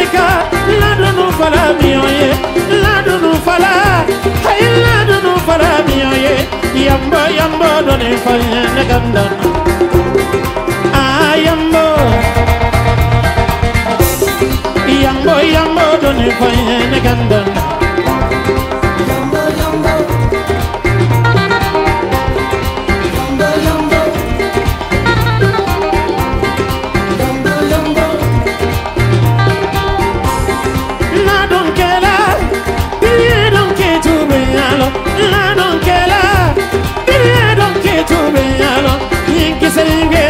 barika ladunu fala miɲɔ ye ladunu fala a ye ladunu fala miɲɔ ye yanbɔ doni dɔ de fɔ n ye ne ka n dan. es el.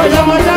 Jaya Jaya